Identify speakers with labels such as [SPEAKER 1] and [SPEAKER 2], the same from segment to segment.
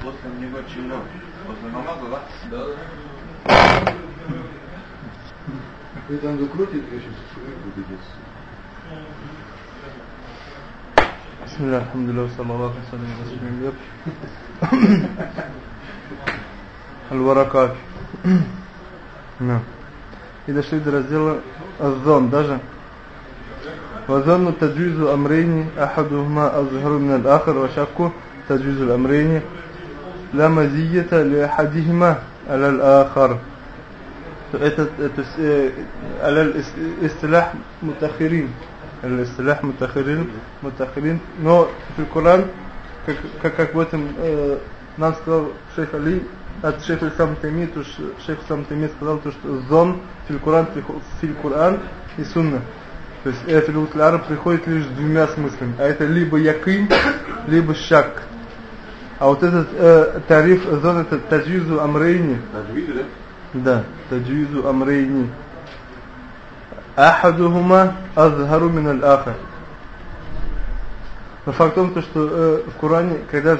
[SPEAKER 1] После него чего? После намаза, да?
[SPEAKER 2] Да,
[SPEAKER 1] да.
[SPEAKER 3] Вы там закрутите, я сейчас будет
[SPEAKER 4] بسم الله الحمد لله وصلى الله وسلم على رسول الله الورقات نعم и дошли до раздела الظن даже وظن تجويز أمرين أحدهما أظهر من الآخر وشك تجويز الأمرين لا مزية لأحدهما على الآخر это, это على الاصطلاح متأخرين الاصطلاح متأخرين متأخرين но в Коран как, как, как в этом э, нам сказал шейх Али от шейха сам Тайми, то шейх сам Тайми сказал то, что зон в Коран, в Коран и Сунна. То есть это араб приходит лишь с двумя смыслами. А это либо якин, либо шак. А вот этот э, тариф зон это амрейни.
[SPEAKER 1] Таджвизу, да?
[SPEAKER 4] Да, таджизу амрейни. Ахадухума азхару мин аль-ахар. Но факт в том, что э, в Коране, когда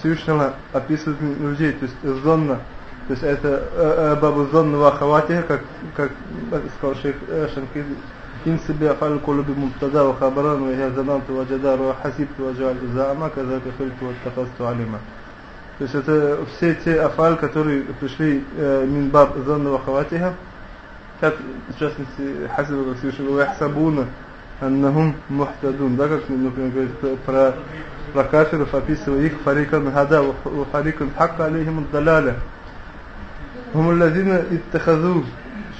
[SPEAKER 4] Всевышнего описывают людей, то есть зонна, то есть это э, бабу зонна вахаватиха, как, как сказал шейх э, Шанкид, إن سبي أفعل القلوب مبتدا وخبرا وهي زنانت وجدار وحسبت وجعلت زعما كذلك خلت واتخذت علما то есть это все те афаль, которые пришли э, минбаб занна вахаватиха, как в частности хасиба, как Всевышний яхсабуна, аннахум мухтадун, да, как, например, говорит про, про кафиров, описывая их фарикан хада, фарикан хакка алейхим далаля. هم الذين اتخذوا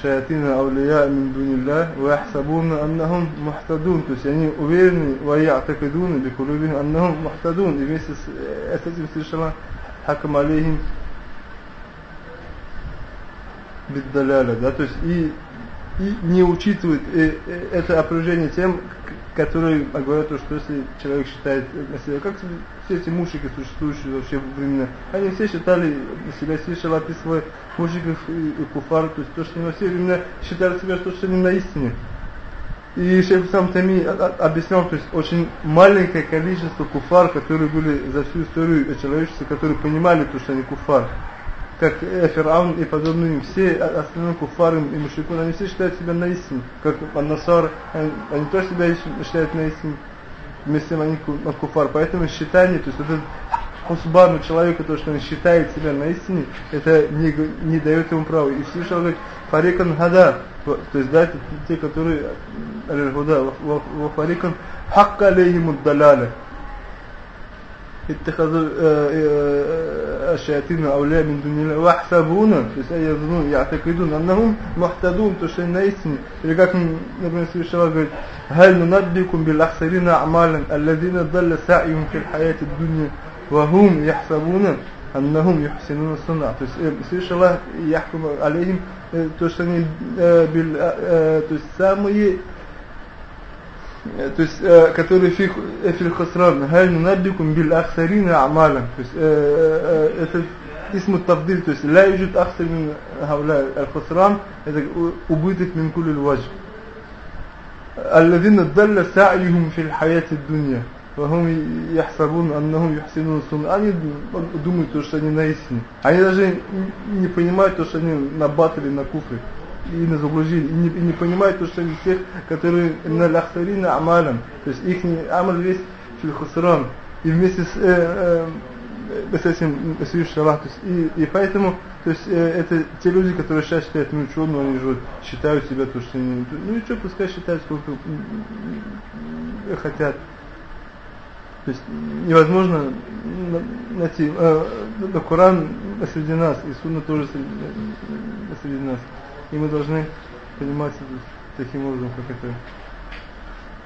[SPEAKER 4] шаятин аулия мин дунилля, вахсабуна аннахум мухтадун. То есть они уверены, ваятакадуна бикулюбин аннахум мухтадун. И вместе с, э, с этим совершенно хакам алейхим биддаляля. Да? То есть и, и не учитывает и, и это опружение тем, которые говорят, что если человек считает, как все эти мушики, существующие вообще времена, они все считали себя, считали описывая мушиков и, и куфар, то есть то, что они во все времена считали себя, что, что они на истине. И шейх сам Тами объяснял, то есть очень маленькое количество куфар, которые были за всю историю человечества, которые понимали то, что они куфар. Как Фираун и подобные, все остальные куфары и мушрикун, они все считают себя на истине, как Аннасар, они тоже себя считают на истине, вместе с тем они куфар. Поэтому считание, то есть этот хусбану человека, то, что он считает себя на истине, это не, не дает ему права. И все, что говорит, фарикан хада, то есть, да, те, которые, аль-худа, фарикан хакка алейхиму далаля. اتخذوا الشياطين أولياء من دون الله ويحسبون يظنون يعتقدون أنهم محتدون تشين اسمي или как например Всевышний говорит هل ننبئكم بالأخسرين أعمالا الذين ضل سعيهم في الحياة الدنيا وهم يحسبون أنهم يحسنون الصنع то есть слышала Аллах яхкум алейхим то что они то есть самые то есть которые фих фил хасран هل ننبئكم بالأخسرين أعمالا؟ то есть это اسم التفضيل то есть لا يوجد أخسر من هؤلاء الخسران это убыток من كل الوجه. الذين ضل سعيهم في الحياة الدنيا وهم يحسبون أنهم يحسنون سنة они думают, что они на истине. Они даже не понимают, что они на батле, на куфре и на заблуждении, и не, и не понимают, что они всех, которые на ляхсарина амалям. То есть их амал весь фильхусран. И вместе с э, э, с этим Всевышний Аллах, то есть, и, и поэтому, то есть э, это те люди, которые сейчас считают, ну что, ну они же считают себя, то, что они, ну и что, пускай считают, сколько хотят. То есть невозможно найти, э, Коран среди нас, и Сунна тоже среди нас. И мы должны понимать это таким образом, как это.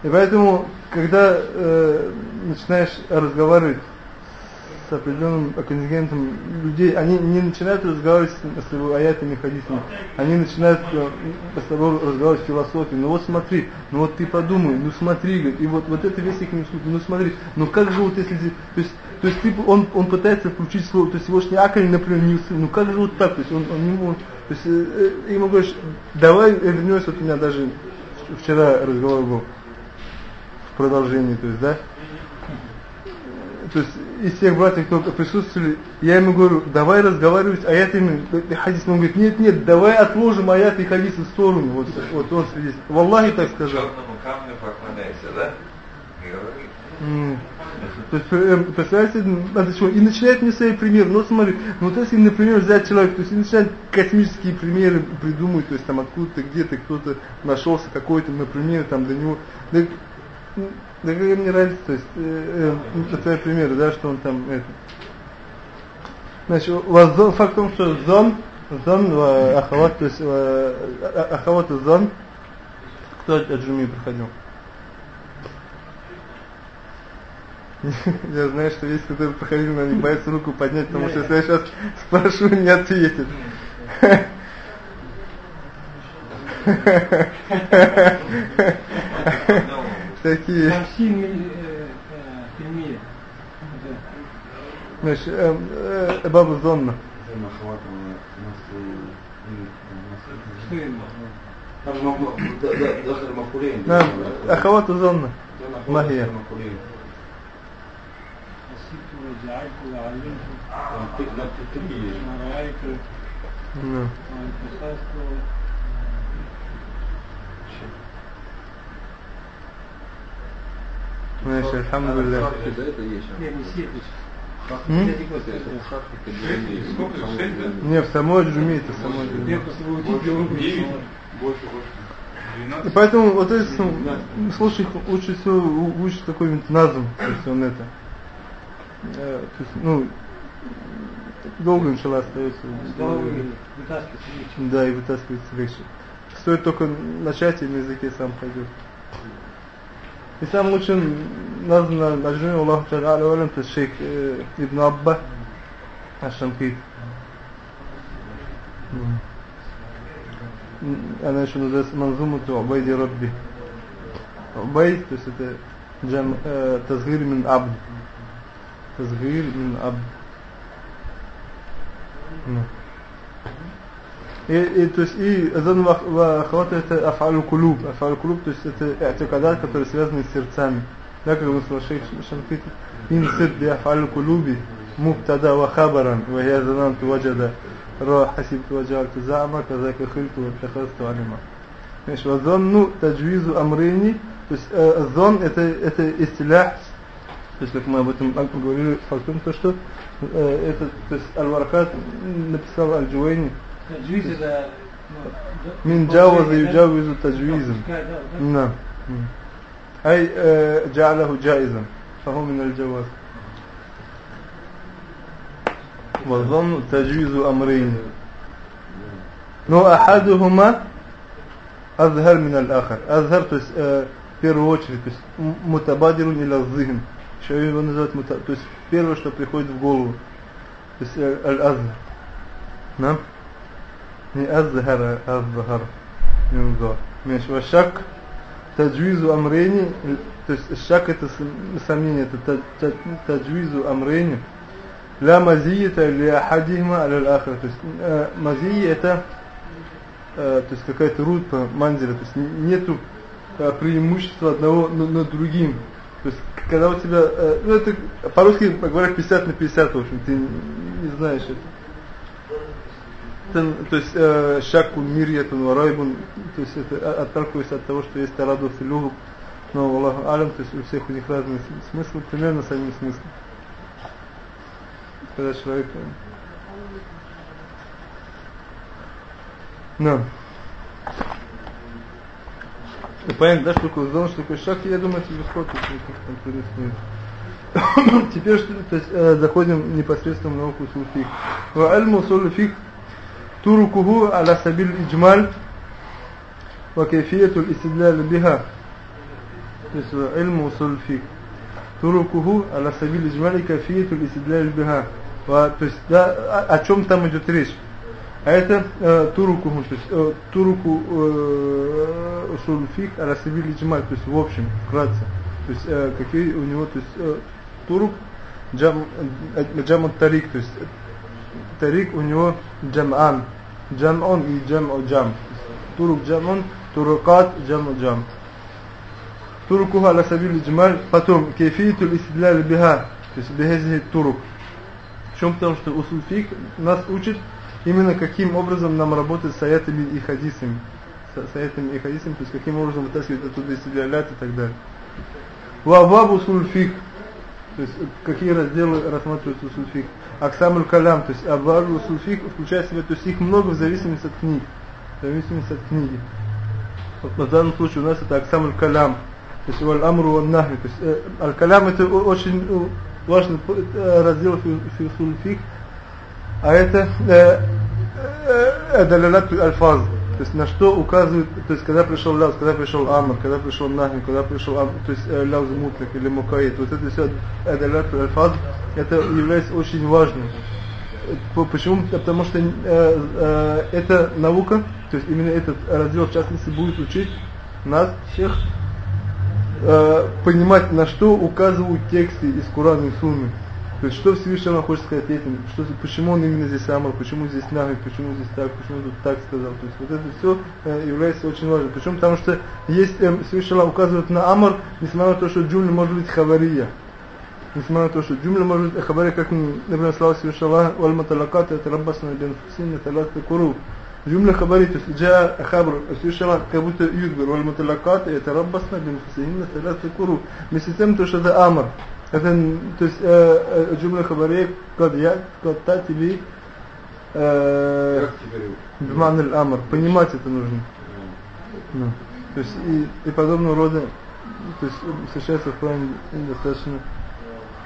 [SPEAKER 4] И поэтому, когда э, начинаешь разговаривать с определенным контингентом людей, они не начинают разговаривать с, с аятами, хадисами, они начинают э, с тобой разговаривать с философией. Ну вот смотри, ну вот ты подумай, ну смотри, и вот, вот это весь их ну смотри, ну как же вот если, то есть, то есть ты, он, он пытается включить слово, то есть его акаль, например, не ну как же вот так, то есть он, он не может, то есть э, э, ему говоришь, давай вернешься, вот у меня даже вчера разговор был в продолжении, то есть, да, то есть из всех братьев, кто присутствовали, я ему говорю, давай разговаривать аятами и хадисами. Он говорит, нет, нет, давай отложим аяты и хадисы в сторону. Вот, вот он свидетель. Валлахи так сказал.
[SPEAKER 1] Черному камню поклоняйся, да?
[SPEAKER 4] М. То есть, э, представляете, надо чего? И начинает мне свои примеры. Ну смотри, ну вот если, например, взять человека, то есть и начинает космические примеры придумывать, то есть там откуда-то, где-то кто-то нашелся какой-то, например, там до него. Да, да какая мне разница, то есть, э, э, это твои примеры, да, что он там, это. Значит, воззон, факт в том, что зон, зон, ва ахават, то есть, ва- а- а- ахават и зон, кто от Джуми проходил? Я знаю, что есть, которые проходили, но не боятся руку поднять, потому что если я сейчас спрошу, не ответит.
[SPEAKER 2] بالتأكيد 50
[SPEAKER 3] من مش باب الظنة داخل المقولين
[SPEAKER 4] نعم أخوات
[SPEAKER 3] الظنة
[SPEAKER 4] ما هي؟ نعم. ماشي الحمد لله
[SPEAKER 3] Да, это есть.
[SPEAKER 2] Я не сетишь.
[SPEAKER 4] М?
[SPEAKER 1] Сколько? Шесть, да?
[SPEAKER 4] Не, в самой джуме это в самой джуме.
[SPEAKER 2] Я просто его учить, я его
[SPEAKER 1] Девять.
[SPEAKER 2] учить.
[SPEAKER 3] Больше, больше.
[SPEAKER 4] И
[SPEAKER 1] 12.
[SPEAKER 4] поэтому вот это, ну, слушай, лучше всего у- учить какой-нибудь назм, то есть он это, э, то есть, ну, долго начала остается.
[SPEAKER 2] С головы вытаскивать легче.
[SPEAKER 4] Да, и вытаскивается легче. Стоит только начать, и на языке сам пойдет. И сам лучший назм на на джуме, Аллаху Та'ala алям, то есть шейх э, Ибн Абба. М, Она еще называется Манзумату Убайди Рабби. Убайд, то есть это джам, э, тазгир мин абд. Тазгир мин абд. Ну. И, и, то есть, и азан вахват это афалю кулуб. Афалю кулуб, то есть это атикадат, которые связаны с сердцами. Да, как мы слышали, Шанкит, ин сид би афалю кулуби, мубтада ва хабаран, ва я зананту ваджада, ра хасибту ваджалту зама, казака хильту ва тахасту алима. Знаешь, вазанну таджвизу амрини, то есть э, это, это истилях, то есть, как мы об этом говорили, фактом то, что э, это, то есть, Аль-Варакат написал Аль-Джуэйни,
[SPEAKER 2] Таджвиз это... ну,
[SPEAKER 4] من
[SPEAKER 2] да,
[SPEAKER 4] جاوز
[SPEAKER 2] положение, да?
[SPEAKER 4] يجاوز تجويزا
[SPEAKER 2] Пускай, да, вот так.
[SPEAKER 4] نعم مم. أي آه، جعله جائزا فهو من الجواز والظن تجويز أمرين но أحدهما أظهر من الآخر أظهر то есть э, в первую очередь то есть м- متبادر إلى الذهن еще его называют мута- то есть первое что приходит в голову то есть э, الأظهر نعم не أظهر أظهر ينظر ماشي والشك تجويز أمرين то есть الشك это с- сомнение это т- т- تجويز أمرين لا مزية لأحدهما على الآخر то есть э, мазия это э, то есть какая-то рутба манзиля то есть н- нету э, преимущества одного на- над другим то есть когда у тебя э, ну это по-русски говорят 50 на 50 в общем ты не, не знаешь это Тен- то есть э, шакун мирьятун варайбун, то есть это отталкиваясь от того, что есть тараду филюгу, но Аллаху алям, то есть у всех у них разные с- смыслы, примерно самим смыслом. Когда человек... э, Да. И понятно, да, что такое зон, что такое шаг, я думаю, это легко, трудностей нет. Теперь что, то есть, э, заходим непосредственно в науку сулфик. Ва альму сулфик تركه على سبيل الإجمال وكيفية الاستدلال بها اسمه علم أصول الفقه تركه على سبيل الإجمال كيفية الاستدلال بها و- то есть, да, о, о чем там идет речь а это э, турукуху, то есть э, туруку э, усул фик аля сабиль иджмаль, то есть в общем, вкратце. То есть э, какие у него, то есть э, турук джам, э, джам тарик, то есть э, тарик у него джам'ан, джам'он и джам'у джам. Турук джам'он, турукат джам'у джам. Турукуха аля сабиль иджмаль, потом кейфиету истидляли биха, То есть бехези турук. В чем потому что усул фик нас учит именно каким образом нам работать с аятами и хадисами. С, с аятами и хадисами, то есть каким образом вытаскивать оттуда истилялят и так далее. Фик. То есть какие разделы рассматривают усул. Аксамуль калям, то есть абвар усул фик включает себя, то есть их много в зависимости от книг. В зависимости от книги. Вот в данном случае у нас это аксамуль калям. То есть валь амру нахви. То есть э, аль-калям это очень э, важный э, раздел фи фик, а это э, э, далялат аль-фаз. То есть на что указывает, то есть когда пришел ляуз, когда пришел амр, когда пришел нахми, когда пришел амр, то есть э, мутлик или мукаид, вот это все далялат аль-фаз, это является очень важным. Почему? Потому что э, э, эта наука, то есть именно этот раздел в частности будет учить нас всех э, понимать, на что указывают тексты из Курана и Сунны. То есть что Всевышний хочет сказать этим, что, почему он именно здесь Амар, почему здесь Нахи, почему здесь так, почему тут так сказал. То есть вот это все э, является очень важным. Почему? Потому что есть э, Всевышний указывает на Амар, несмотря на то, что джумля может быть хавария. Несмотря на то, что джумля может быть хавария, как, например, слава Всевышний Аллах, «Валь маталакат, это раббасна бен фусин, талат куру». Джумля хабари, то есть джа хабр, Всевышний Аллах как будто юдбер, «Валь маталакат, это раббасна бен фусин, талат куру». Вместе с тем, то, что это Амар. Это, то есть, э, э, джумля хабария, код я, код та, э, тебе, биман аль амр. Понимать это нужно. Ну, то есть, и, и подобного рода, то есть, встречается в плане достаточно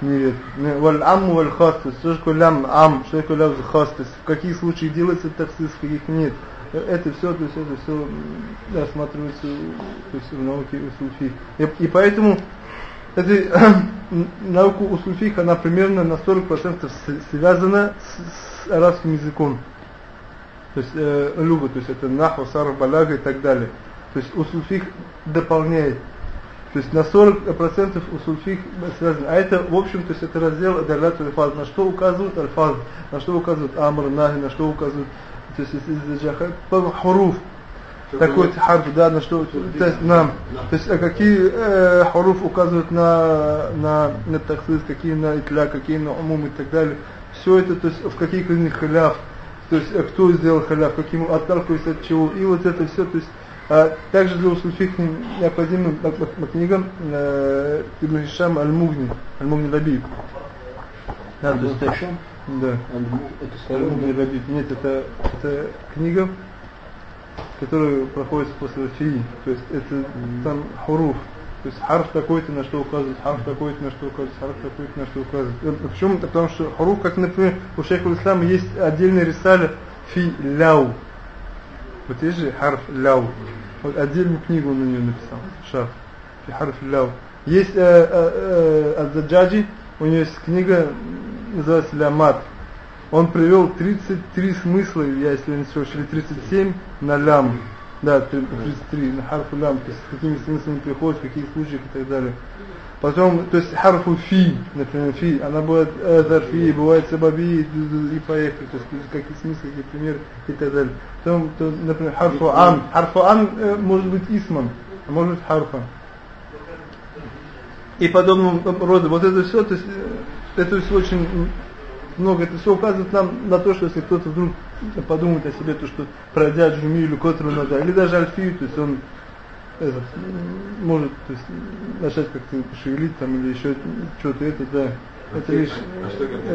[SPEAKER 4] нередко. Ну, валь амму валь хастес. Что такое лям ам, что такое лям хастес. В каких случаях делается таксис, в каких нет. Это все, то есть, это все рассматривается то есть, в науке, в суфи. И, и поэтому эта наука усульфих, она примерно на 40% связана с, с арабским языком. То есть э, люба, то есть это нахва, сар, балага и так далее. То есть усульфих дополняет то есть на 40% усульфик связано. А это, в общем, то есть это раздел адалят альфаз. На что указывают альфаз, на что указывают амр, нахи, на что указывают, то есть из джаха, хуруф. Такой харф, да, на что, то есть нам, то есть а какие э, хуруф указывают на, на, на таксис, какие на итля, какие на умум и так далее. Все это, то есть в каких из них халяв, то есть кто сделал халяв, каким отталкиваясь от чего, и вот это все, то есть а также для по, по книгам э, Ибн Хишам Аль-Мугни, Аль-Мугни Лабиб.
[SPEAKER 3] Да, то есть
[SPEAKER 4] Да. Аль-Мугни Лабиб. Нет, это, это книга, которая проходит после фи. То есть это mm. там хуруф. То есть харф такой-то на что указывает, харф такой-то на что указывает, харф такой-то на что указывает. Почему? Потому что хуруф, как, например, у шейха Ислама есть отдельная рисаля фи ляу. Вот есть же харф ляу. Вот отдельную книгу он на нее написал. Шаф. Фихарф Ляу. Есть э, э, э, Адзаджаджи, у него есть книга, называется Лямат. Он привел 33 смысла, я если не ошибаюсь, или 37 на лям. Да, 33 на харфу лям, то есть какими смыслами приходит, в каких случаях и так далее. Потом, то есть харфу фи, например, фи, она бывает зарфи, бывает сабаби и поехали, то есть какие смыслы, какие примеры и так далее. Потом, то, например, харфу ам. Харфу ам э, может быть исмом, а может быть харфом. И подобного рода. Вот это все, то есть э, это все очень много. Это все указывает нам на то, что если кто-то вдруг подумает о себе, то что пройдя джумилю, котру надо, или даже альфию, то есть он этот, может то есть, начать как-то шевелить там или еще что-то это, да. Это лишь,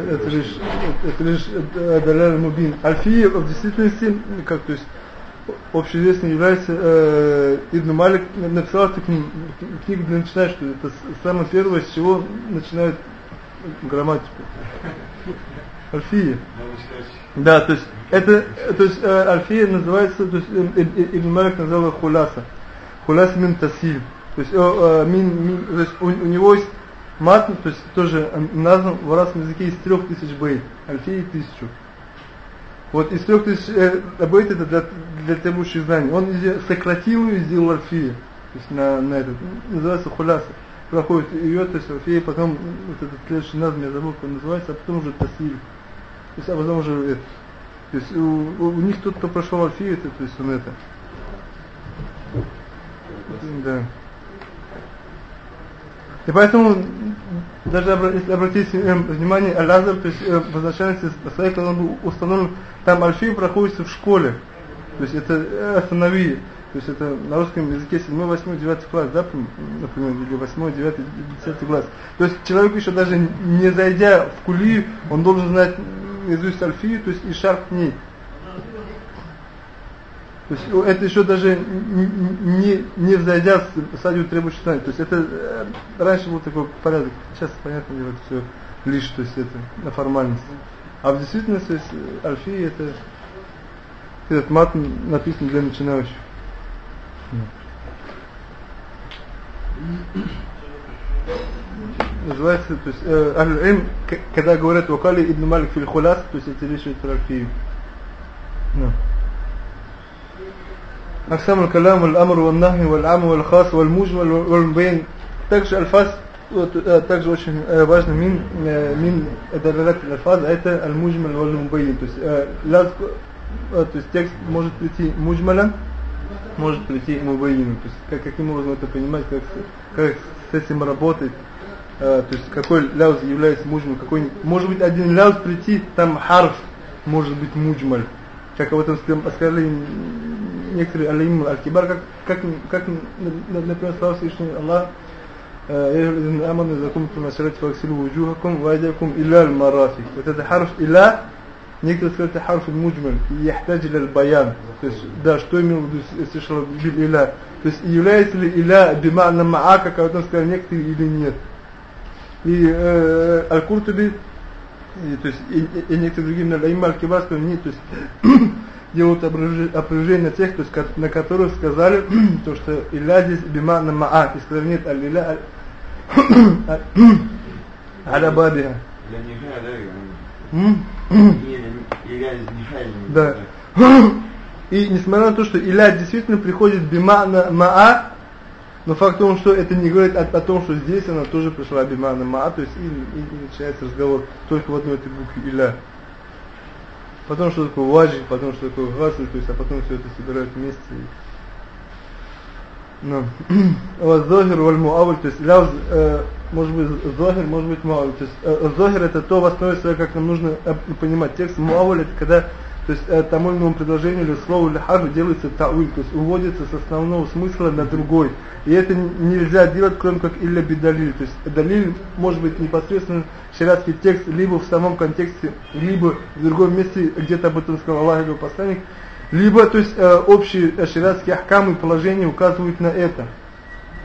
[SPEAKER 4] это лишь, это лишь Даляль Мубин. Альфия в действительности, как то есть, общеизвестно является э, Ибн Малик написал эту книгу, книгу для начинающих, что это самое первое, с чего начинают грамматику. Альфия. Да, то есть это, то есть э, Альфия называется, то есть э, Ибн Малик назвал Хуласа. Хулас мин тасиль. То есть, э, мин, мин, то есть у, у него есть матн, то есть тоже назван в арабском языке из трех тысяч бейт, альфии тысячу. Вот из трех тысяч э, бейт это для, для требующих знаний. Он сократил и сделал альфию. То есть на, на этот, называется хуляса. Проходит ее, есть альфия, потом вот этот следующий назм, я забыл, как называется, а потом уже тасиль. То есть, а потом уже это. То есть у, у, них тот, кто прошел альфию, то есть он это. Да. И поэтому даже если обратить э, внимание, Аль-Азар, то есть э, в изначальности стоит, он был установлен, там Альфи проходится в школе, то есть это э, Санави, то есть это на русском языке 7, 8, 9 класс, да, например, или 8, 9, 10 класс. То есть человек еще даже не зайдя в кулию, он должен знать наизусть Альфию, то есть и шар к ней. То есть это еще даже не, не, взойдя в стадию требующей знания. То есть это э, раньше был такой порядок. Сейчас, понятно дело, все лишь, то есть это на формальность. А в действительности, то э, это этот мат написан для начинающих. Называется, то есть, э, Аль-Илм, к- когда говорят Вакали Ибн Малик Филь Хулас, то есть это речь идет про альфию. Да. أقسام الكلام والأمر والنهي والعام والخاص والمجمل والمبين также альфаз вот, э, также очень э, важно мин э, мин далалат альфаз это аль-мujmal валь мубайин то есть э, ляз, э, то есть текст может прийти мujмаlan может прийти мубайин то есть как, каким образом это понимать как с- как с этим работать э, то есть какой ляз является мujmal какой не- может быть один ляз прийти там харф может быть мujmal как об этом скажем- сказали некоторые алим аль-кибар, как, как, как, например, слава Всевышний Аллах, يا أيها الذين آمنوا إذا قمتم إلى الصلاة فاغسلوا وجوهكم وأيديكم إلى المرافق вот это حرف إلى Некоторые сказали харф муджмаль, яхтадж баян. То есть, да, что имел в виду Сишал иля? То есть, является ли иля бимана маа, как об этом сказали некоторые, или нет? И э, Аль-Куртуби, то есть, и, и, и некоторые другие, Аль-Имма Аль-Кибар сказали, нет, то есть, делают опровержение тех, то есть, на которых сказали, то, что иля здесь бимана маа, и сказали, нет, аль-иля
[SPEAKER 1] аль-абабиха. Аль Да. И
[SPEAKER 4] несмотря на то, что Иля действительно приходит бима на ма'a, но факт в том, что это не говорит о, о том, что здесь она тоже пришла бима на ма'a, то есть и, и- и начинается разговор только в одной этой букве Иля. Потом что такое ваджи, потом что такое гасль, то есть, а потом все это собирают вместе. и-. Зохир валь муавль, то есть ляуз, может быть зохир, может быть муавль. То есть зохир это то в основе своей, как нам нужно э, понимать текст. Муавль это когда то есть э, тому или иному предложению или слову или харфу делается тауиль, то есть уводится с основного смысла на другой. И это нельзя делать, кроме как илля бидалиль. То есть далиль может быть непосредственно шариатский текст, либо в самом контексте, либо в другом месте, где-то об этом сказал Аллах и его посланник, либо то есть э, общие шариатские ахкамы и положения указывают на это.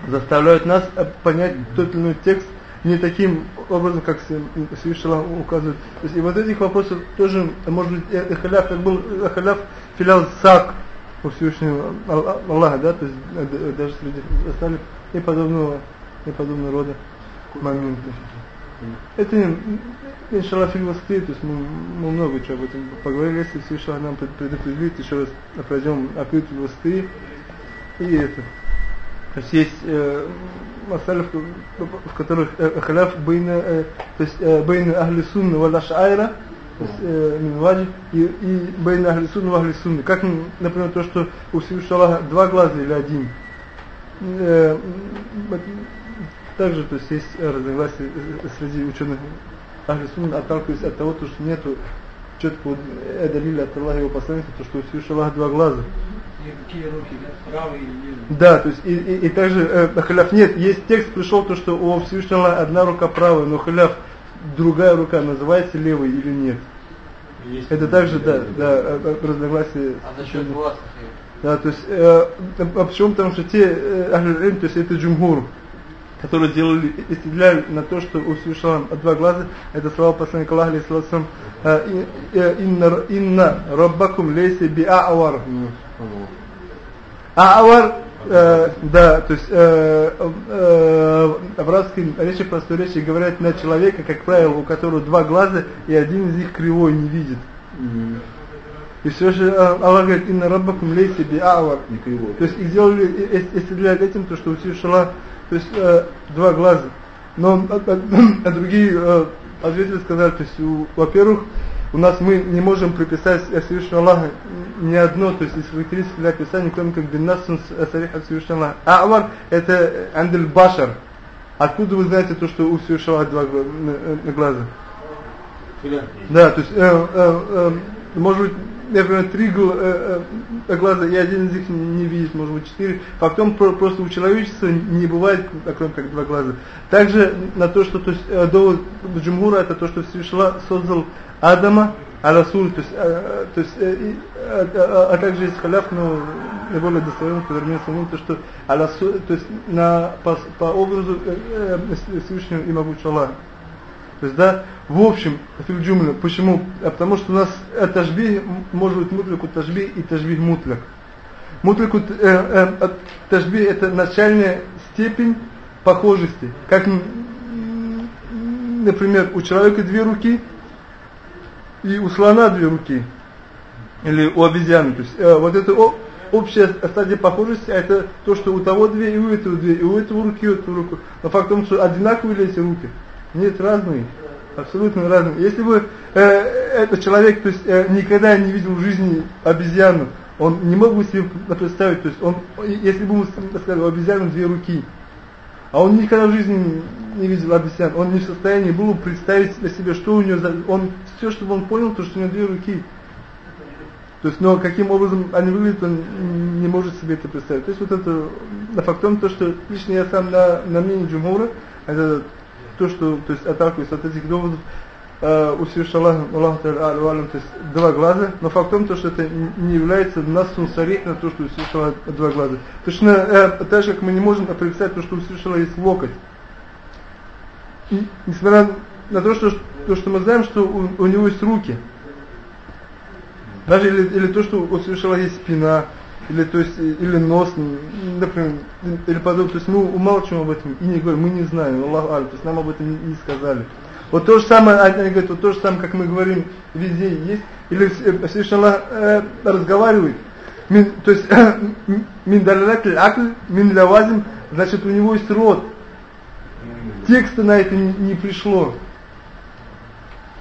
[SPEAKER 4] Заставляют нас э, понять тот или иной текст не таким образом, как Всевышний указывает. То есть и вот этих вопросов тоже, может быть, э, халяф, как был э, халяф филиал САК у Всевышнего Ал- Аллаха, да, то есть даже среди остали и подобного, и подобного рода моменты. Это, иншаллах, фильм воспитает, то есть мы, мы много чего об этом поговорили, если Всевышний Аллах нам пред- предопределит, еще раз пройдем акрит воспитает и это. То есть есть э, масали, в, которых э, халяф бейна, э, то есть э, бейна ахли сунна вал ашайра, то есть э, мин ваджиб, и, и бейна ахли сунна вал ахли сунна. Как, например, то, что у Всевышнего два глаза или один. Э, также, то есть есть разногласия среди ученых ахли сунна, отталкиваясь от того, то, что нету четкого э, далиля от Аллаха и его посланника, то, что у Всевышнего Аллаха два глаза.
[SPEAKER 2] И какие руки, да? правый и левый.
[SPEAKER 4] Да, то есть и, и, и также э, халяф нет, есть текст пришел то, что у Всевышнего Аллаха одна рука правая, но халяф другая рука называется левой или нет. Это также да, да, э, э, разногласия.
[SPEAKER 5] А за счет глаз
[SPEAKER 4] Да, то есть, э, а почему? Потому что те э, то есть это джумгур, которые делали истидляли на то, что у Аллаха два глаза, это слова посланника Аллаха, алейхиссалам, э, э, инна, инна раббакум лейси би'авар. Авар, э, да, то есть э, э, в арабской речи, простой речи говорят на человека, как правило, у которого два глаза, и один из них кривой не видит. И все же э, Аллах говорит, инна раббакум лейси би авар.
[SPEAKER 3] Не кривой.
[SPEAKER 4] То есть их сделали, и- и- истребляли этим, то, что у Аллаха, то есть э, два глаза. Но а, а- а другие э, ответили, сказали, то есть, во-первых, у нас мы не можем приписать Всевышнего Аллаха ни одно, то есть из характеристик для описания, кроме как биннасун сариха Всевышнего Аллаха. Авар это андель башар, Откуда вы знаете то, что у Всевышнего два гла- э, э, глаза? Да, то есть, э, э, э, может быть, например, три гла- э, э, глаза, и один из них не видит, может быть, четыре. Фактом про- просто у человечества не бывает, кроме как два глаза. Также на то, что то есть, э, до Джумгура, это то, что Всевышний создал Адама, а то есть, э, то есть и, э, э, а также есть халяф, но наиболее достоверно, который мне самому, то, что Аласу, то есть на, по, по образу э, Всевышнего и могучего Аллаха. То есть, да, в общем, фильджумля, почему? А потому что у нас э, тажби может быть мутлику тажби и тажби мутлик. Мутлику э, э, это начальная степень похожести. Как, например, у человека две руки и у слона две руки. Или у обезьяны. То есть, э, вот это общая стадия похожести, а это то, что у того две, и у этого две, и у этого руки, и у этого руку. Но факт в том, что одинаковые ли эти руки? Нет, разные. Абсолютно разные. Если бы э, этот человек то есть, э, никогда не видел в жизни обезьяну, он не мог бы себе представить, то есть он, если бы ему сказали, у обезьяны две руки, а он никогда в жизни не видел обезьян, он не в состоянии был бы представить себя, что у него за... Он, все, что он понял, то, что у него две руки. То есть, но каким образом они выглядят, он не может себе это представить. То есть, вот это, на фактом, то, что лично я сам на, на мнении Джумура, это то, что, то есть, отталкиваюсь от этих доводов, э, у Та'аля, Алю Алям, то есть, два глаза, но факт в том, то, что это не является насун сарих на то, что у два глаза. Точно, э, так же, как мы не можем отрицать то, что у есть локоть. Несмотря на то, что, то, что мы знаем, что у, у него есть руки, даже или, или то, что у есть спина, или, то есть, или нос, например, или подобное. То есть мы умалчиваем об этом и не говорим, мы не знаем, Аллах Аль, то есть нам об этом не, не сказали. Вот то же самое, они говорят, вот то же самое, как мы говорим, везде есть, или Всевышний Аллах э, разговаривает, мин, то есть, мин далалакль акль, мин лавазим, значит у него есть рот. Текста на это не, не пришло.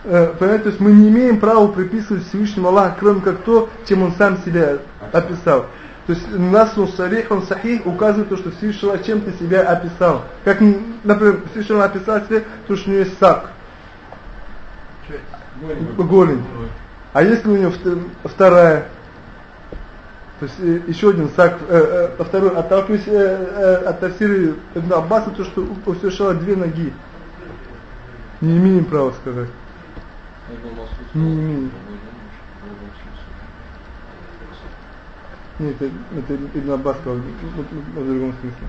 [SPEAKER 4] Э, Понимаете, то есть мы не имеем права приписывать Всевышнему Аллаху, кроме как то, чем он сам себя описал. То есть нас сарих, он сахих указывает то, что Всевышний Аллах чем-то себя описал. Как, например, Всевышний Аллах описал себе, то, что у него есть сак, голень. А если у него вт- вторая, то есть э, еще один сак, э, э, второй, отталкиваясь э, э, от Тафсира Ибн Аббаса, то, что у Всевышнего две ноги. Не имеем права сказать. Не имеем. Нет, это, это Ибн Аббас сказал в, другом смысле.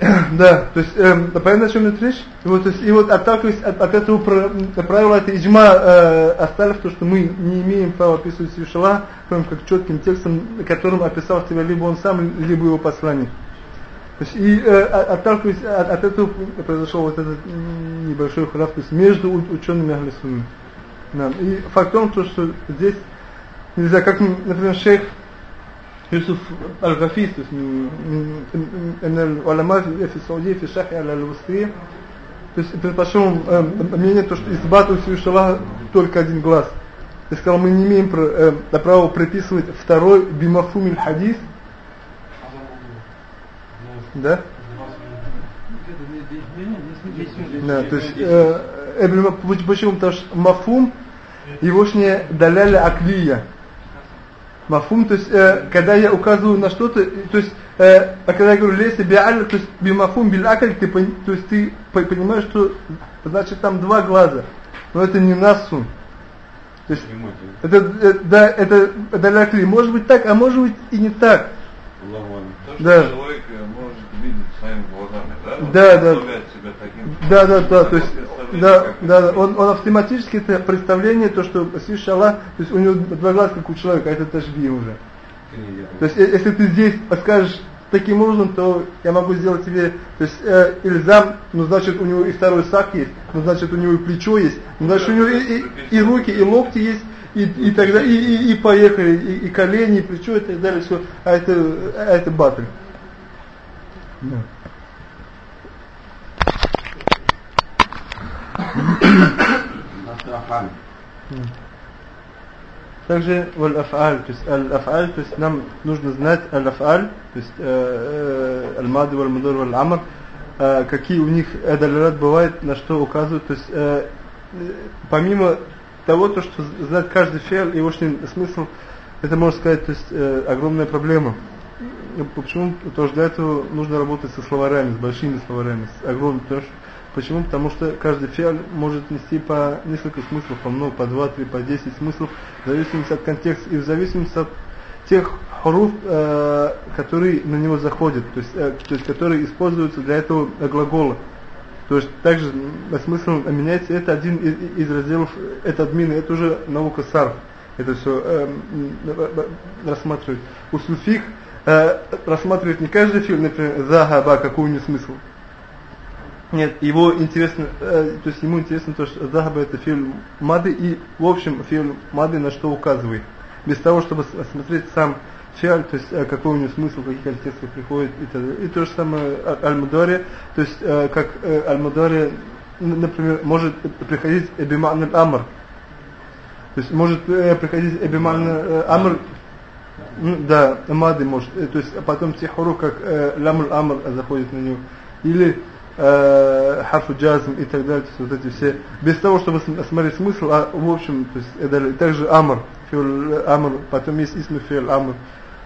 [SPEAKER 4] Да, то есть, эм, понятно, о чем идет речь? И вот, то есть, и вот отталкиваясь от, от этого правила, это иджма э, оставив то, что мы не имеем права описывать Всевышнего, кроме как четким текстом, которым описал себя либо он сам, либо его посланник. То есть, и э, а, отталкиваясь от, от этого произошел вот этот небольшой хлапкус между учеными Ахлисуны. Да. И факт в том, то, что здесь нельзя, как, например, шейх Юсуф Аль-Гафис, то есть, ну, ну, Аль-Алама, Фи Сауди, Фи Шахи, Аль-Алусри, то есть, предпочел э, мнение, то, что из бату Всевышнего только один глаз. То есть, сказал, мы не имеем э, права приписывать второй бимафумиль хадис, да? Да, то есть, э, почему? Потому что мафум, егошняя даляля аклия. Мафум, то есть, э, когда я указываю на что-то, то есть, э, а когда я говорю леса биаль, то есть, бимафум билакаль, ты, то есть, ты по- понимаешь, что, значит, там два глаза, но это не насун. То есть, это, э, да, это далякли, может быть так, а может быть и не так. Да.
[SPEAKER 3] человек э, может видеть своими глазами, да? Вот
[SPEAKER 4] Да, да.
[SPEAKER 3] себя таким.
[SPEAKER 4] Да, да, да, то есть, да, да,
[SPEAKER 3] это
[SPEAKER 4] он, он автоматически это представление, то, что Всевышний Аллах, то есть у него два глаза, как у человека, а это тажби уже. То есть, э, если ты здесь скажешь таким образом, то я могу сделать тебе, то есть, э, ильзам, ну, значит, у него и второй сак есть, ну, значит, у него и плечо есть, ну, значит, у него и, и, и руки, и локти есть, и, и тогда, и, и, и поехали, и, и колени, и плечо, и так далее, все, а это, а это батль. Да.
[SPEAKER 1] Астрахань.
[SPEAKER 4] Также валь афаль, то есть аль афаль, то есть нам нужно знать аль афаль, то есть аль мады валь мудар валь амр, э, какие у них эдалярат бывает, на что указывают. То есть э, э, помимо того, то, что знать каждый и его смысл, это можно сказать, то есть э, огромная проблема. Почему? Потому что для этого нужно работать со словарями, с большими словарями, с огромными. Потому что, почему? Потому что каждый фиаль может нести по несколько смыслов, по много, по два, три, по десять смыслов, в зависимости от контекста и в зависимости от тех харуф, э, которые на него заходят, то есть, э, то есть которые используются для этого глагола. То есть также смысл меняется. Это один из, разделов, это админы, это уже наука сарф. Это все э, рассматривает. У суфих э, рассматривает не каждый фильм, например, загаба, какой у него смысл. Нет, его интересно, э, то есть ему интересно то, что загаба это фильм мады и в общем фильм мады на что указывает. Без того, чтобы смотреть сам фиаль, то есть э, какой у него смысл, какие контексты приходят и так далее. И то же самое аль-мудари, то есть э, как э, аль-мудари, например, может приходить эбиман амр то есть может приходить эбиман амр ну, да, мады может, то есть потом те хуру, как э, лямуль амр заходит на него, или э, хафу джазм и так далее, то есть вот эти все, без того, чтобы смотреть смысл, а в общем, то есть это также амр, фил амр, потом есть исм фил амр,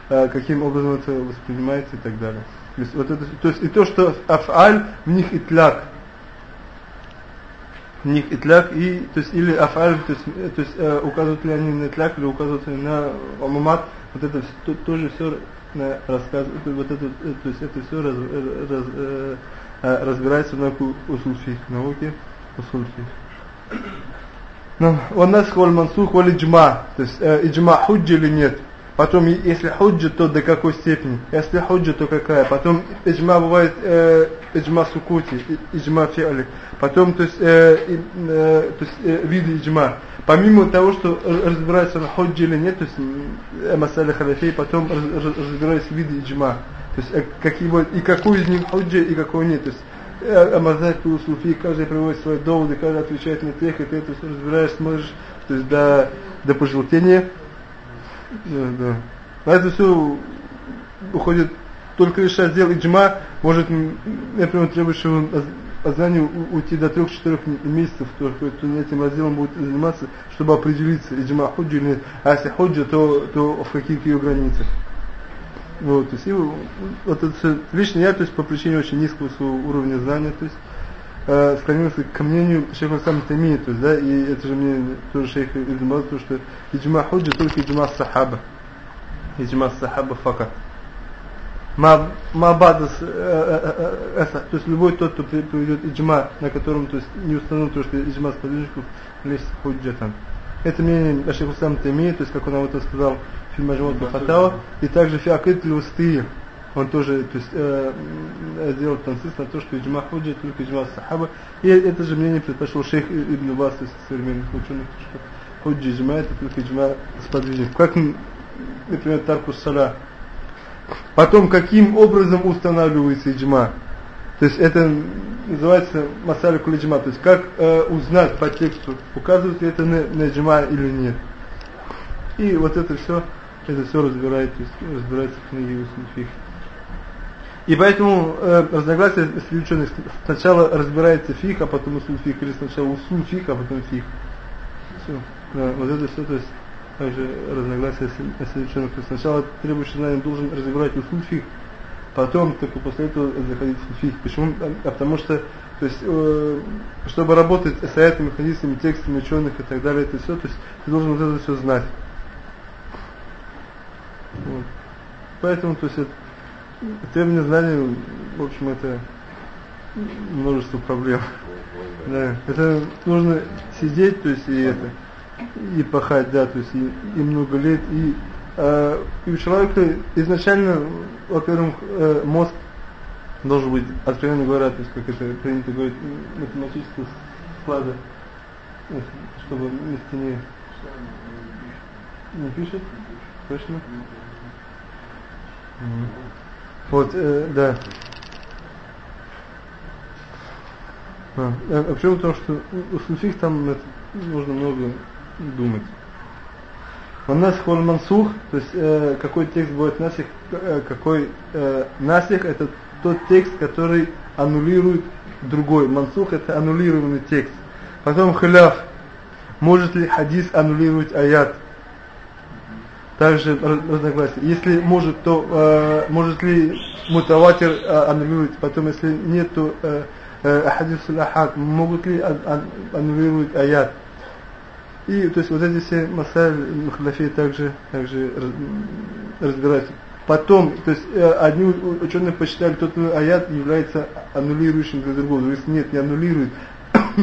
[SPEAKER 4] э, каким образом это воспринимается и так далее. То есть, вот это, то есть и то, что афаль, в них итляк. Них итляк и, то есть, или афаль, то есть, э, то есть э, указывают ли они на итляк или указывают ли на амумат, вот это то, тоже все э, рассказывает, вот это, э, то есть это все раз, раз, э, разбирается в науке усульфих, науке усульфих. Ну, он нас холь мансух, холь иджма, то есть э, иджма худжи или нет. Потом, если худжа, то до какой степени? Если худжа, то какая? Потом иджма бывает э, иджма сукути, иджма фиали. Потом, то есть, э, э, то есть э, виды иджма. Помимо того, что разбирается на худжи или нет, то есть э, масаля потом разбирается виды иджма. То есть, э, какие, и какой из них худжа и какой нет. То есть, э, Амазак и Суфи, каждый приводит свои доводы, каждый отвечает на тех, и ты это все разбираешь, смотришь, то есть до, до пожелтения. Да, да. А это все уходит только лишь отдел иджма, может, например, требующего знанию уйти до трех-четырех месяцев, то, кто этим разделом будет заниматься, чтобы определиться, иджма худжа или нет. А если худжа, то, то в каких ее границах. Вот, то есть, и, вот это лично я, то есть, по причине очень низкого своего уровня знания, то есть, э, склонился к мнению шейха сам Тамии, то есть, да, и это же мне тоже шейх Ибн Баз, то, что иджма худжа только иджма сахаба. Иджма сахаба фака. Ма, ма бадас, э, э, э, то есть любой тот, кто приведет иджма, на котором то есть, не установлено то, что иджма сподвижников лишь худжа там. Это мнение Шейх Сам Тамии, то есть, как он об этом сказал, фильм Ажмат Бахатава, и также Фиакит Лустия. Он тоже то есть, э, сделал тансис на то, что Иджма Худжа только Иджма Сахаба. И это же мнение предпочел шейх Ибн Бас, есть современных ученых, что Худжа Иджма это только Иджма сподвижник. Как, например, Таркус Сала. Потом, каким образом устанавливается Иджма? То есть это называется масаля кулиджма, то есть как э, узнать по тексту, указывает ли это на, на джма или нет. И вот это все это все разбирает, разбирается в книге Усульфих. И поэтому э, разногласия среди ученых сначала разбирается фих, а потом усульфих, или сначала усульфих, а потом фих. Все. Да, вот это все, то есть также разногласия среди ученых. Сначала требующий знания должен разбирать усульфих, потом только после этого заходить в фих. Почему? А потому что то есть, э, чтобы работать с аятами, хадисами, текстами ученых и так далее, это все, то есть ты должен вот это все знать. Вот. Поэтому, то есть, это, требование знаний, в общем, это множество проблем. Да. Это нужно сидеть, то есть, и это, и пахать, да, то есть, и, и много лет, и, э, и у человека изначально, во-первых, э, мозг должен быть, откровенно говоря, то есть, как это принято говорить, математического склада, чтобы на стене не пишет, точно? Вот, э, да. А, а, а почему? Потому что у суфих там это, нужно много думать. У нас холь мансух, то есть э, какой текст будет насих, э, какой э, насих, это тот текст, который аннулирует другой. Мансух это аннулированный текст. Потом хиляф. Может ли хадис аннулировать аят? Также разногласия. Если может, то э, может ли мутаватир э, аннулировать? Потом, если нет, то э, э, ахад. Могут ли ан, ан, аннулировать аят? И то есть вот эти все масаль Муханафи также, также разбираются. Потом, то есть э, одни ученые посчитали, тот аят является аннулирующим для другого. То есть нет, не аннулирует,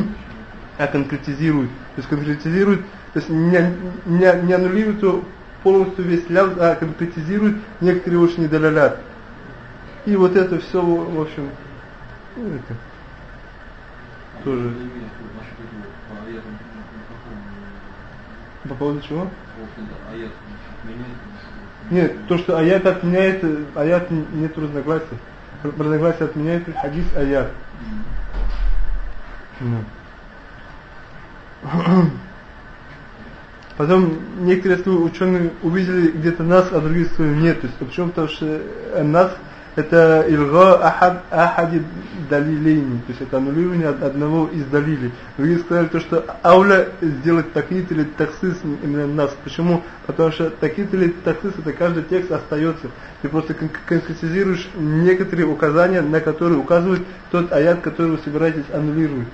[SPEAKER 4] а конкретизирует. То есть конкретизирует, то есть не, не, не аннулирует то полностью весь ляв, а конкретизирует некоторые очень недолялят. И вот это все, в общем, ну, это, тоже. По поводу чего? Нет, то, что аят отменяет, аят нет разногласий. Разногласия отменяет хадис аят. Ну. Потом некоторые ученые увидели где-то нас, а другие свои нет. То есть почему? Потому что нас это илга ахад, ахади далилейни, то есть это аннулирование одного из далилей. Другие сказали то, что ауля сделать такит или таксис именно нас. Почему? Потому что такит или таксис это каждый текст остается. Ты просто конкретизируешь некоторые указания, на которые указывает тот аят, который вы собираетесь аннулировать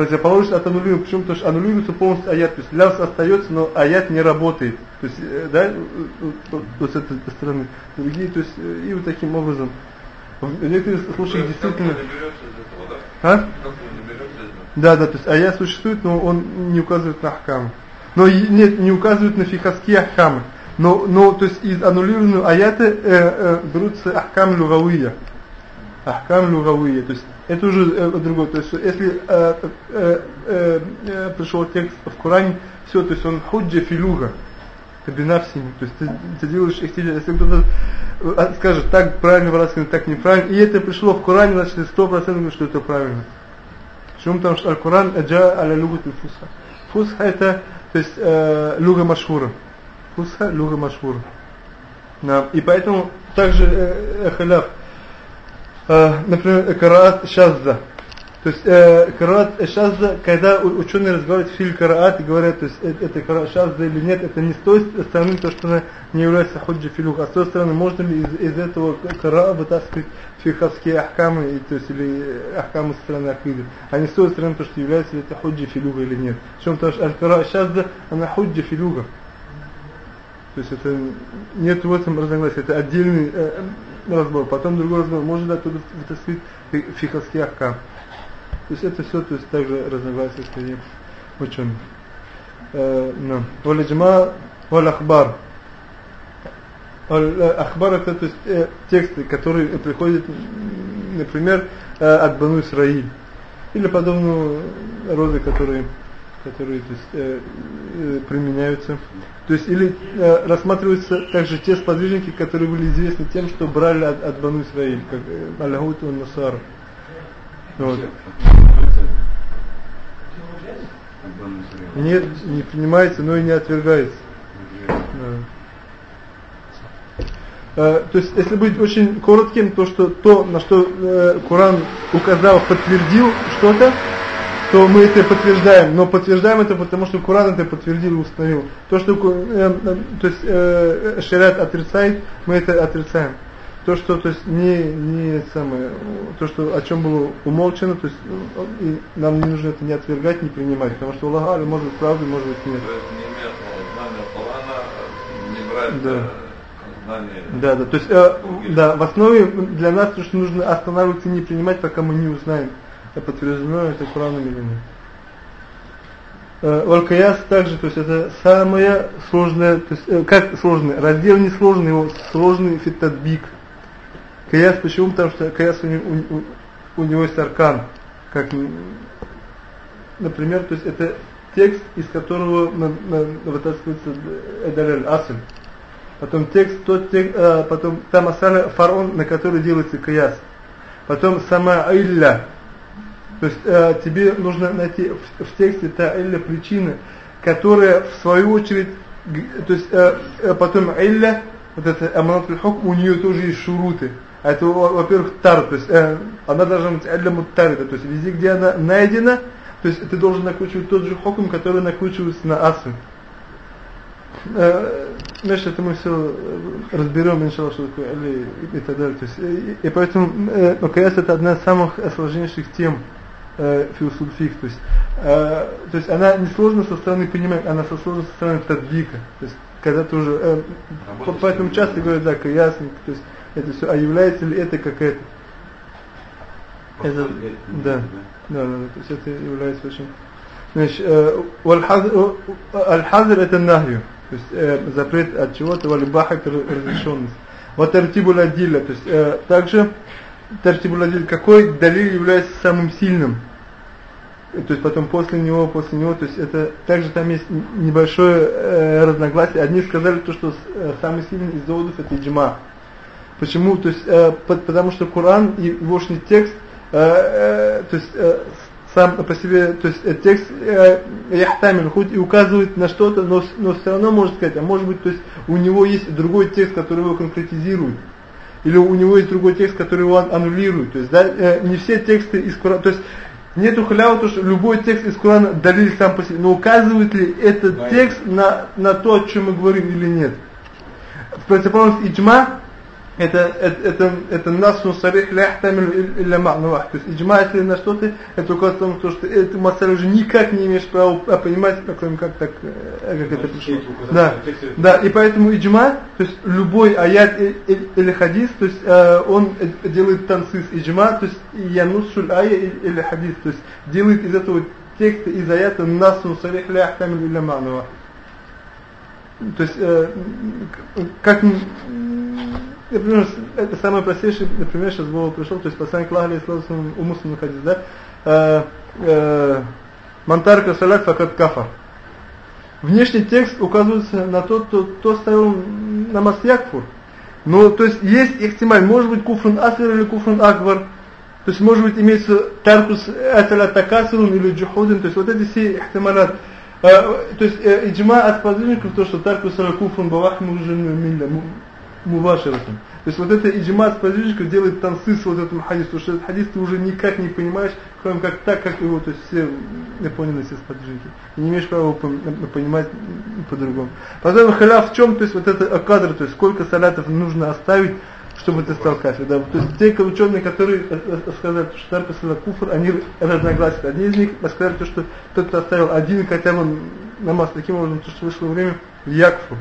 [SPEAKER 4] противоположность от аннулируемого. Почему? Потому что аннулируется полностью аят. То есть ляс остается, но аят не работает. То есть, э, да, вот с этой стороны. Другие, то есть, э, и вот таким образом. В некоторых случаях действительно... А? Да, да, то есть аят существует, но он не указывает на ахкам. Но нет, не указывает на фихаские ахкамы. Но, но то есть из аннулированного аята э, э, берутся ахкам люгавия. Ахкам люгавия. То есть это уже э, другое. То есть если э, э, э, э, пришел текст в Коране, все, то есть он худжа филуга. Это бинавсими. То есть ты, ты делаешь ихтиджа. Если кто-то э, скажет, так правильно вырасываем, так неправильно, и это пришло в Коране, значит сто процентов, что это правильно. Почему? Потому что Аль-Коран аджа аля лугат фусха. Фусха это, то есть, э, луга машхура. Фусха луга машхура. Да. И поэтому также э, э, халяв Э, например, караат шазда. То есть э, караат шазда, когда ученые разговаривают филь караат и говорят, то есть э, это караат шазда или нет, это не с той стороны, то, что она не является худжи филух, а с той стороны, можно ли из, из этого караа вытаскивать фиховские ахкамы, то есть или ахкамы со стороны акиды, а не с той стороны, то, что является ли это худжи филуха или нет. Причем потому что аль-караат шазда, она худжи филуха. То есть это нет в этом разногласия, это отдельный э, разбор. Потом другой разбор, можно оттуда вытаскивать фиховский ахкам. То есть это все, то есть также разногласия среди ученых. Э, ну. Валиджма валахбар. Э, ахбар это то есть, э, тексты, которые приходят, например, э, от Бану Исраиль. Или подобного рода, которые которые то есть, э, э, применяются. То есть или э, рассматриваются также те сподвижники, которые были известны тем, что брали от, от Бану Исраиль, как э, Аллахут и Насар. Вот. Нет, не принимается, но и не отвергается. Э, то есть, если быть очень коротким, то что то, на что э, Коран указал, подтвердил что-то, то мы это подтверждаем, но подтверждаем это потому, что Коран это подтвердил и установил. То, что э, э, то есть, э, шариат отрицает, мы это отрицаем. То, что то есть, не, не самое, то, что, о чем было умолчено, то есть, э, и нам не нужно это не отвергать, не принимать, потому что Аллах может быть правда, может быть нет. Да. Да, да, то есть, э, да, в основе для нас то, что нужно останавливаться и не принимать, пока мы не узнаем подтверждено это Кораном или нет. Валькаяс также, то есть это самое сложное, то есть э, как сложный, раздел не сложный, его сложный фитадбик. Каяс почему? Потому что каяс у, у, у него есть аркан, как, например, то есть это текст, из которого вытаскивается эдалель, асль. Потом текст, тот текст, а, потом там асаля фарон, на который делается каяс. Потом сама илля, то есть э, тебе нужно найти в, в тексте та или причина, которая в свою очередь, то есть э, э, потом илля, вот это аманат хукм, у нее тоже есть шуруты. А это, во- во-первых, тар, то есть э, она должна быть элля муттарида, то есть везде, где она найдена, то есть ты должен накручивать тот же хокум, который накручивается на асу. Э, Значит, это мы все разберем, иншалла, что такое и, и так далее. То есть, э, и, и поэтому э, это одна из самых сложнейших тем философик. То есть, э, то есть она не сложна со стороны понимания, она со сложна со стороны тадвика. То есть, когда ты уже, э,
[SPEAKER 3] Работаешь
[SPEAKER 4] поэтому часто говорят, да, ясно, то есть это все, а является ли это как это? Это, да, да, да, да, то есть это является очень... Значит, э, э, аль-хазр это нахью, то есть э, запрет от чего-то, валибаха это разрешенность. Вот тартибуль адилля, то есть э, также тартибуль адиль, какой далиль является самым сильным? Э, То есть потом после него, после него, то есть это также там есть небольшое э, разногласие. Одни сказали то, что э, самый сильный из доводов это иджма. Почему? То есть, э, по- потому что Коран и егошний текст, э, э, то есть э, сам по себе, то есть э, текст э, яхтамин, хоть и указывает на что-то, но, но все равно может сказать, а может быть, то есть у него есть другой текст, который его конкретизирует. Или у него есть другой текст, который его ан- аннулирует. То есть, да, э, не все тексты из Корана, то есть нету халява, то что любой текст из Корана далиль сам по себе, но указывает ли этот
[SPEAKER 1] Да,
[SPEAKER 4] текст на, на то, о чем мы говорим или нет. В противоположность иджма, это, это, это, это насу сарих ля яхтамилу иль- илля ма'ну вахид. То есть иджма, если на что-то, это указывает на то, что эту масаль уже никак не имеешь права а, понимать, кроме как так, э, как это
[SPEAKER 1] Значит,
[SPEAKER 4] пришло. Да, да, и поэтому иджма, то есть любой аят или хадис, то есть э, он э, делает танцис иджма, то есть янусуль ая или хадис, то есть делает из этого текста, из аята насу сарих ля яхтамилу илля ма'ну вахид. То есть, э, как, например, это самое простейшее, например, сейчас голову пришел, то есть посланник Аллаха, алейхиссалам, у муслима хадис, да, э, э, Мантарка салят факат кафар. Внешний текст указывается на то, кто, кто ставил намаз якфур. Но, то есть, есть ихтималь, может быть куфрун асир или куфрун акбар, то есть, может быть, имеется таркус аталя такасурун или джухудин, то есть, вот эти все ихтималят. Э, то есть, э, иджма от подвижников, то, что таркус аля куфрун бавах мужин милля, му- мубаширатун. То есть, вот это иджма от подвижников делает тансыс вот этому хадису, потому что этот хадис ты уже никак не понимаешь, кроме как так, как его, то есть, все не поняли все сподвижники. И не имеешь права его пон- понимать по-другому. Потом халяв в чем, то есть, вот это кадр, то есть, сколько салятов нужно оставить, чтобы ты стал кафир. Да? То есть те ученые, которые э, э, сказали, что тарка сала куфр, они разногласия. Одни из них сказали, то, что тот, кто оставил один хотя бы намаз таким образом, то, что вышло время якфу.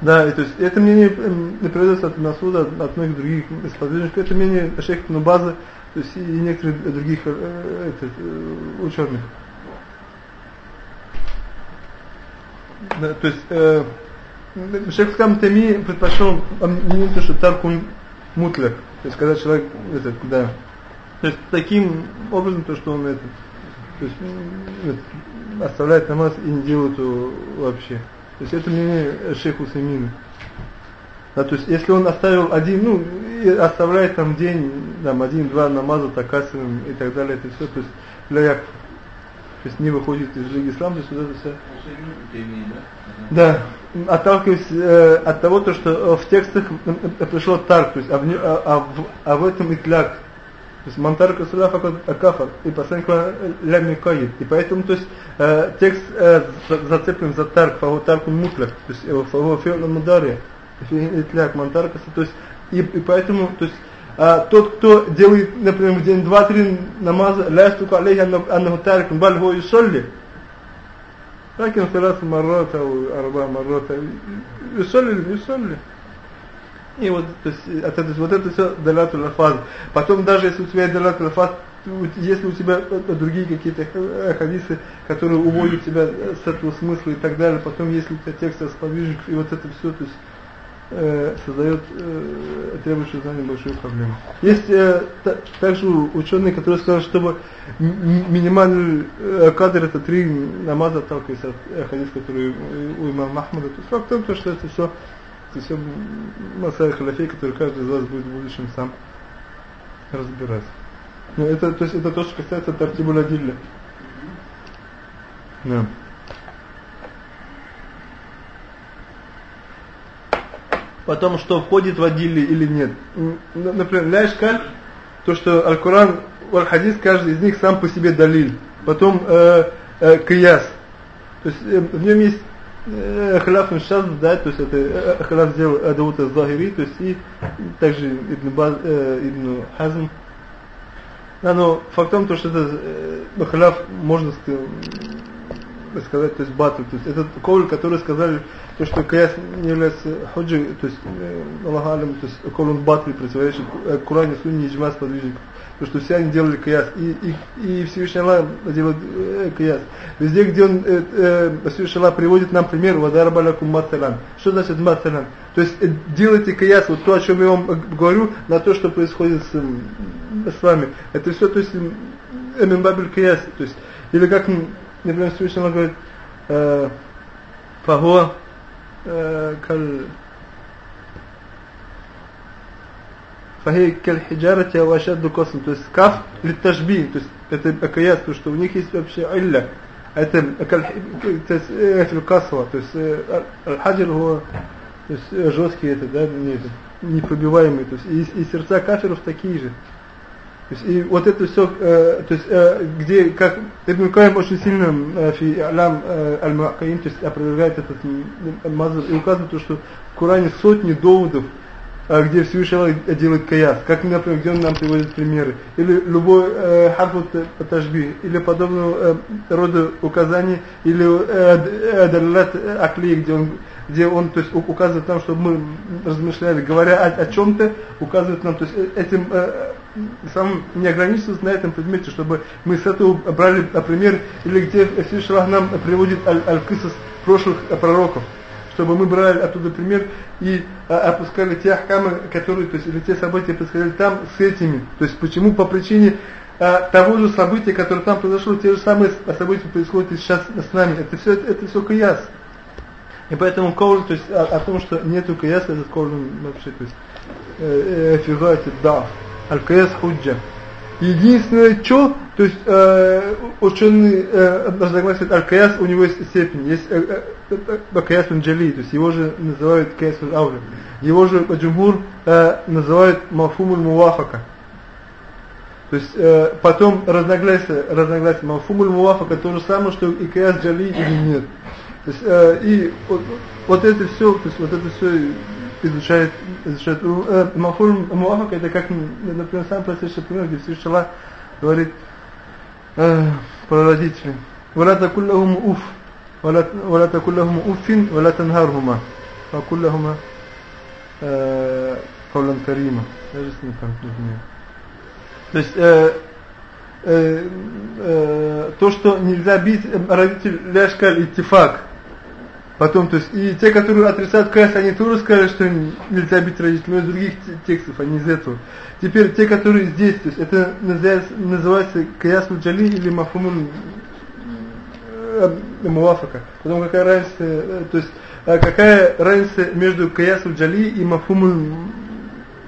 [SPEAKER 4] Да, и то есть это мнение эм, не приводится от Насуда, от, многих других сподвижников. Это мнение шейха Нубаза, то есть и некоторых других э, э, этот, э, ученых. Да, то есть э, Шейх Искам Тами предпочел мнение, то, что тарку мутляк. То есть когда человек, это, да. То есть таким образом, то, что он это, то есть, м, это, оставляет намаз и не делает его вообще. То есть это мнение шейха Усаймина. Да, то есть если он оставил один, ну, и оставляет там день, там один-два намаза такасовым и так далее, это все, то есть для якфа. То есть не выходит из религии ислам, то есть вот это все. Да, отталкиваясь э, от того, то, что э, в текстах э, э, пришло тарк, то есть, а в, а, а в, а в этом итляк. То есть мантар касуля акафар и посланник ля микаид. И поэтому, то есть, э, текст э, за- зацеплен за тарк, фаво тарку мутляк, то есть, э, фаво фи'л мудари, фи итляк, мантар то есть, и, и поэтому, то есть, а, тот, кто делает, например, в день два-три намаза, ля ястуку алейхи аннаху тарик, баль хо юсолли, لكن ثلاث مرات أو أربع مرات يصلي اللي يصلي и вот, то есть, от этого, вот это все далят фаз. Потом даже если у тебя далят фаз, если у тебя э, другие какие-то э, хадисы, которые уводят тебя э, с этого смысла и так далее, потом если у тебя текст сподвижников, и вот это все, то есть э, создает э, требующую знания большую проблему. Есть э, та- также ученые, которые сказали, чтобы минимальный э, кадр это три намаза, отталкиваясь от э, хадис, который у, у имама Махмада. То есть факт в том, то, что это все, это все масай халяфей, который каждый из вас будет в будущем сам разбирать. Ну, это, то есть это то, что касается Тартибуля Дилля. Да. Потом что входит в адилли или нет. Например, ля ишкаль, то что Аль-Куран, Аль-Хадис, каждый из них сам по себе далиль. Потом э, э, кияс. То есть э, в нем есть э, халяф шаз, да, то есть это э, халяф сделал Адауд Захири, то есть и также Ибн, Баз, э, Ибн Хазм. Да, но факт в что это э, ну, халяф, можно сказать, сказать, то есть батл, то есть этот коуль, который сказали, то, что каяс не является ходжи, то есть э, Аллах то есть коуль он батл, противоречит э, Куране, Сунне, Иджма, сподвижников. То, что все они делали каяс. И, и, и Всевышний Аллах делает э, каяс. Везде, где он, э, э, Всевышний Аллах приводит нам пример, «Вадар балякум маталан». Что значит маталан? То есть э, делайте каяс, вот то, о чем я вам э, говорю, на то, что происходит с, с вами. Это все, то есть, эмин бабель каяс. То есть, или как, например, Всевышний Аллах говорит, э, Фагуа, э, каль, Фахи кальхиджара тебя вашадду косм. То есть каф литажби. То есть это акаят, то что у них есть вообще илля. А это кальхиджара э, касва. То есть э, аль-хаджир его жесткий это, да, непробиваемый. То есть и, и сердца каферов такие же то есть, и вот это все, э, то есть, э, где, как Ибн Каим очень сильно э, фи алям э, аль-Муакаим, то есть опровергает этот мазар и указывает то, что в Коране сотни доводов, э, где Всевышний Аллах делает каяс, как, например, где он нам приводит примеры, или любой э, харфут тажби, или подобного э, рода указаний, или э, далилат акли, где он где он то есть, указывает нам, чтобы мы размышляли, говоря о, о чем-то, указывает нам, то есть этим э, сам не ограничиваться на этом предмете, чтобы мы с этого брали пример, или где Всевышний нам приводит аль-кысас прошлых пророков, чтобы мы брали оттуда пример и а, опускали те ахкамы, которые, то есть, или те события происходили там с этими. То есть почему по причине а, того же события, которое там произошло, те же самые события происходят и сейчас с нами. Это все, это, это все каяс. И поэтому коул, то есть о, о том, что нету каяса, этот коул вообще, то есть э, фигуратит да. Аль-каяс худжа. Единственное, что, то есть э, ученые э, разногласят Аль-Каяс, у него есть степень, есть э, э, Каяс то есть его же называют Каяс Ауля. Его же Джумхур э, называют Мафумуль Муафака. То есть э, потом разногласие, разногласие Мафумуль Муафака то же самое, что и Каяс Джали или нет. То есть, э, и вот, вот это все, то есть вот это все изучает, изучает. Э, Мафуль Муафак это как, например, сам простейший пример, где Всевышний Аллах говорит э, про родителей. ولا تقل لهم أف ولا ولا تقل لهم أف ولا تنهرهما فقل لهما قولا كريما. То есть э, э, э, то, что нельзя бить родитель ляшкаль и тифак, Потом, то есть, и те, которые отрицают каяс, они тоже сказали, что нельзя бить родителей, но из других текстов, а не из этого. Теперь, те, которые здесь, то есть, это называется, называется каяс джали или мафумун э, муафака. Потом, какая разница, э, то есть, а какая разница между قياس جلي и مفهوم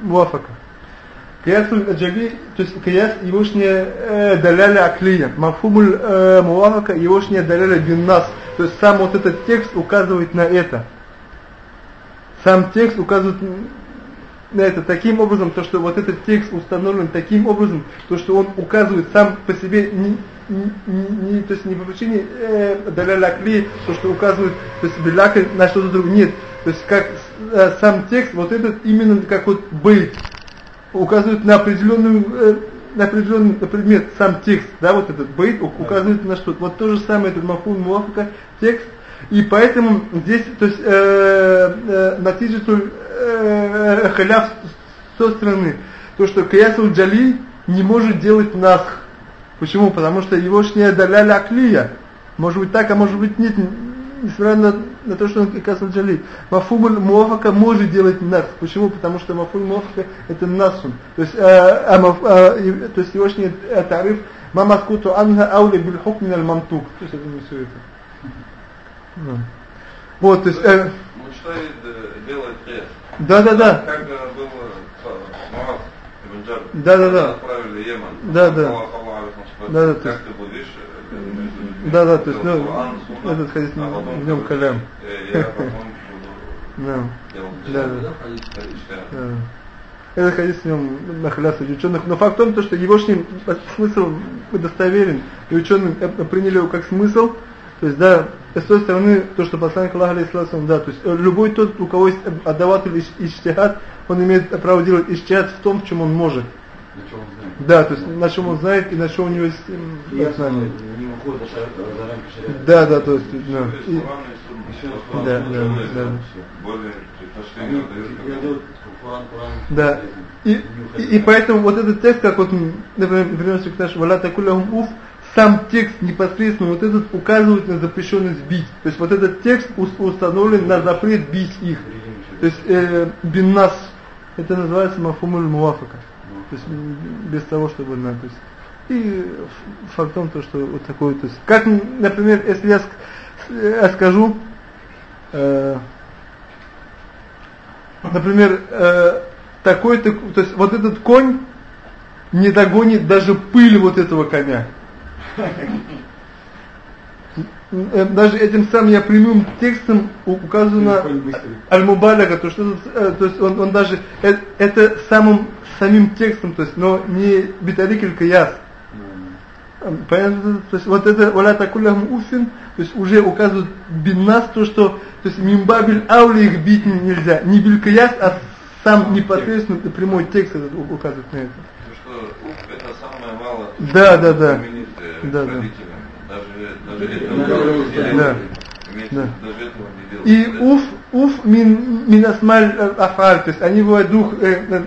[SPEAKER 4] الموافقة. قياس егошняя э, دلالة عقلية, مفهوم ال э, موافقة егошняя دلالة بالنص. То есть сам вот этот текст указывает на это. Сам текст указывает на это таким образом, то что вот этот текст установлен таким образом, то что он указывает сам по себе не, не, не, то есть не по причине э, даляля акли, то что указывает, то есть беляка на что-то другое, нет. То есть как э, сам текст, вот этот именно как вот быть указывает на определенную э, на определенный предмет сам текст, да, вот этот бейт указывает на что-то. Вот то же самое этот мафун муафака текст. И поэтому здесь, то есть, э, э, натиджитуль э, халяв с той стороны, то, что каясул джали не может делать насх. Почему? Потому что его шняя даляля аклия. Может быть так, а может быть нет несмотря на, на то, что он Касал Джали. Мафумуль Муафака может делать нас. Почему? Потому что Мафуль Муафака это насун. То есть, э, а, а, а, то есть сегодняшний э, тариф Мамаскуту анха аули биль хукмин аль мантук. То есть это не все это. Да. Вот, то есть... Э,
[SPEAKER 3] делать крест.
[SPEAKER 4] Да, да, да.
[SPEAKER 3] Как э, было Мурат Ибн.
[SPEAKER 4] Да, да, да.
[SPEAKER 3] Отправили Йемен.
[SPEAKER 4] Да, да. Да, да,
[SPEAKER 3] Как ты будешь
[SPEAKER 4] Да, да, то есть, ну, этот хадис, в нем калям. Да. Да, да.
[SPEAKER 3] Ичтихад.
[SPEAKER 4] Да. Это хадис в нем нахляться ученых. Но факт в том, то, что его смысл достоверен, и ученые э, приняли его как смысл. То есть, да, с той стороны, то, что посланник Аллаха, алейхиссалам, да, то есть э, любой тот, у кого есть отдаватель ичтихад, он имеет право делать ичтихад в том, в чем он может.
[SPEAKER 1] На чем он знает.
[SPEAKER 4] Да, то есть на чем он знает и на чем у него есть знание.
[SPEAKER 1] не выходит за шар- за рамки шариата.
[SPEAKER 4] Да, да, то есть, да. И- Да, да, да. Да. И, и, и поэтому вот этот текст, как вот, например, вернемся к нашему «Валя такулляхум уф», сам текст непосредственно вот этот указывает на запрещенность бить. То есть вот этот текст ус- установлен на запрет бить их. То есть э, биннас, это называется мафумуль муафака. То есть без того, чтобы на, то есть и ф- факт в том, то, что вот такой, то есть, как, например, если я, ск- э, я скажу, э, например, э, такой-то, то есть вот этот конь не догонит даже пыль вот этого коня. Э, Даже этим самым я прямым текстом указано аль-мубаляга, то, что, э, то есть он, он даже, э, это самым самим текстом, то есть, но не битарик кияс. Э, Понятно? То есть вот это валя такулляхум уфин, то есть уже указывает биннас то, что то есть мимбабель аули их бить не- нельзя. Не билькаяс, а сам непосредственно прямой текст этот указывает на это.
[SPEAKER 3] Потому что ух, это самое мало
[SPEAKER 4] Да, да, да. Да, да.
[SPEAKER 3] Даже, даже этого не
[SPEAKER 4] Да. И уф, уф мин, мин асмаль э, афаль, то есть они бывают двух э,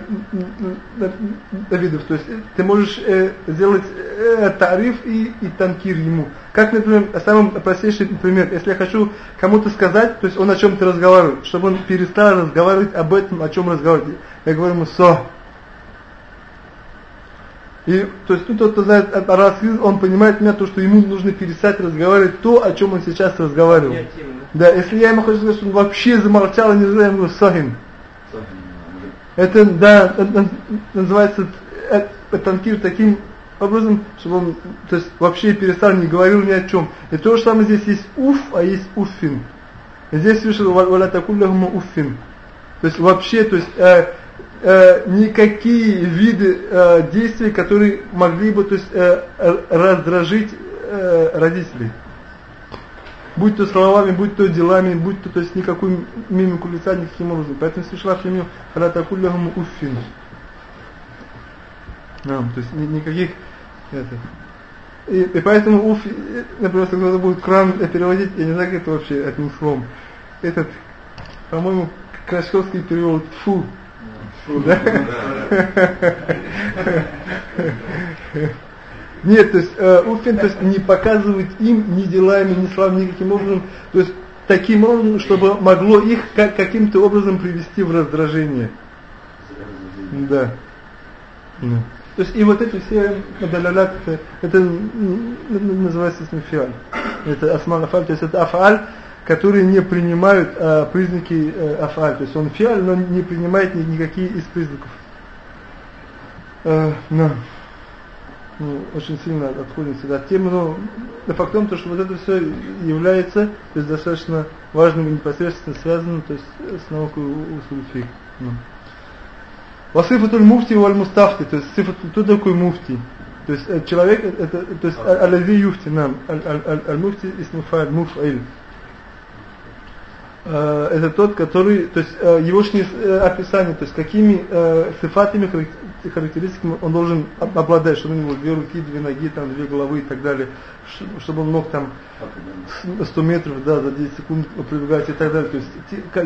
[SPEAKER 4] видов, то есть э, ты можешь э, сделать э, тариф и, и танкир ему. Как, например, самый простейший пример, если я хочу кому-то сказать, то есть он о чем-то разговаривает, чтобы он перестал разговаривать об этом, о чем разговаривает, я говорю ему со. И то есть ну, тот, кто знает о расхиз, он понимает меня, то, что ему нужно перестать разговаривать то, о чем он сейчас разговаривал.
[SPEAKER 2] Да?
[SPEAKER 4] Да, если я ему хочу сказать, что он вообще замолчал и не знаю, я ему говорю, сахин. Это, да, это называется э, э, танкир таким образом, чтобы он, то есть вообще перестал, не говорил ни о чем. И то же самое здесь есть уф, а есть уффин. Здесь вышел валя такулляхума уффин. То есть вообще, то есть э, э, никакие виды э, действий, которые могли бы то есть, э, раздражить э, родителей. Будь то словами, будь то делами, будь то, то есть никакую мимику лица никаким образом. Поэтому Всевышний применил «Фаля такулляхум уффин». Да, то есть ни- никаких это. И, и поэтому уф, например, если кто-то будет кран э, переводить, я не знаю, как это вообще одним словом. Этот, по-моему, Крашковский перевел фу. Да? Нет, то есть э, уфин, то есть не показывает им ни делами, ни словами, никаким образом, то есть таким образом, чтобы могло их как, каким-то образом привести в раздражение. Да. Да. То есть и вот эти все далялят, это, называется фиаль. Это асман афаль, то есть это афаль, которые не принимают а, признаки э, афаль. То есть он фиаль, но не принимает ни- никакие из признаков. Э, да. Ну, очень сильно отходим от темы, но но факт в том, что вот это все является то есть достаточно важным и непосредственно связанным то есть, с наукой усуль фик. Ну. Васифатуль муфти валь мустафти, то есть сифат, кто такой муфти? То есть э, человек, э, это, то есть а- алязи юфти нам, аль-муфти исмуфаль, муфаиль. Э, Это тот, который, то есть э, его описание, то есть какими э, сифатами, характер- характеристиками он должен об- обладать, чтобы у него две руки, две ноги, там, две головы и так далее, чтобы он мог там с- 100 метров, да, за 10 секунд пробегать и так далее. То есть,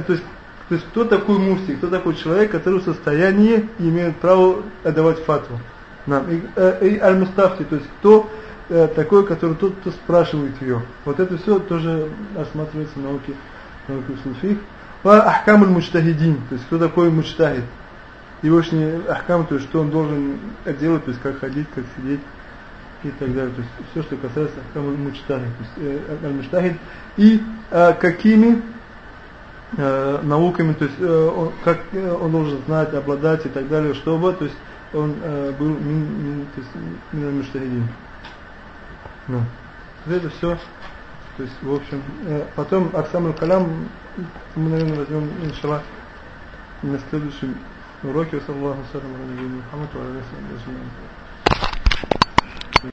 [SPEAKER 4] то есть, то есть кто такой муфти, кто такой человек, который в состоянии имеет право отдавать фатву. Нам. И, э, и аль-мустафти, то есть кто э, такой, который тот, кто спрашивает ее. Вот это все тоже осматривается в науке суфих. Ва ахкам мучтахидин, то есть кто такой мучтахид. Его ахкам, то есть что он должен делать, то есть как ходить, как сидеть и так далее. То есть все, что касается ахкам мучтахид, то есть э, аль-мучтахид. И э, какими э, науками, то есть э, он, как э, он должен знать, обладать и так далее, чтобы, то есть он э, был мин, мин, то есть, мин аль-муштахидин. Да. Вот Это все То есть, в общем, э, потом Аксам Калям мы, наверное, возьмем, иншаллах, на следующем уроке, саллаху салям, Мухаммаду, алейхи